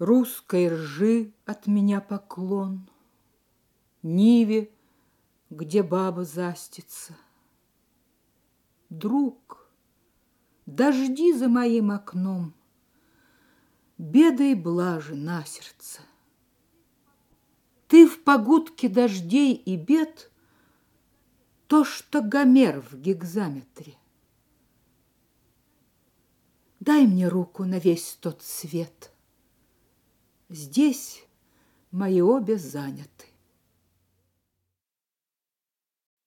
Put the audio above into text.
Русской ржи от меня поклон, Ниве, где баба застится. Друг, дожди за моим окном, Беда и блажи на сердце. Ты в погудке дождей и бед То, что Гомер в гигзаметре. Дай мне руку на весь тот свет. Здесь мои обе заняты.